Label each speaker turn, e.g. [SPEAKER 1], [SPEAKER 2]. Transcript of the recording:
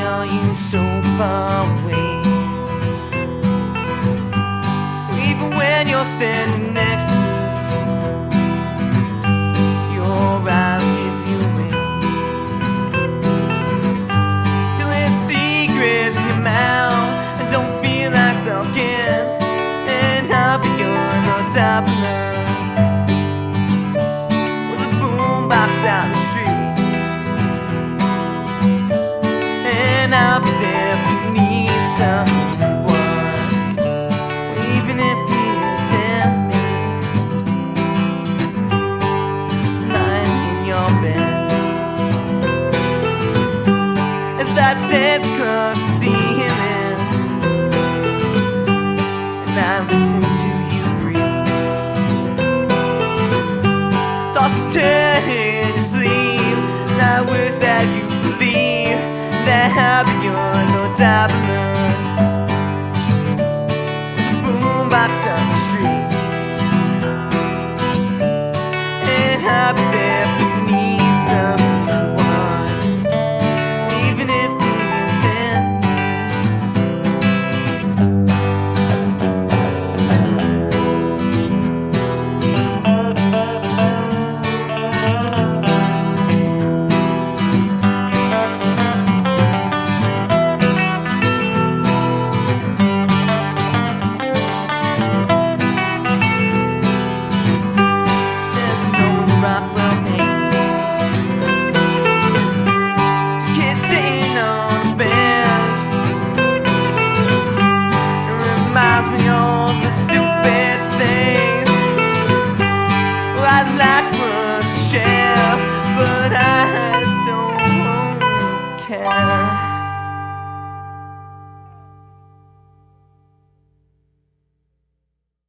[SPEAKER 1] feel you so far away. Even when you're standing next to me, your eyes give you away. Doing secrets in your mouth and don't feel like talking. And I'll be on the top of love with a boombox out If you need someone, even if he isn't me. Lying in your bed as the ceiling, and I listen to you breathe. And in your sleep, not words that you believe that I'll be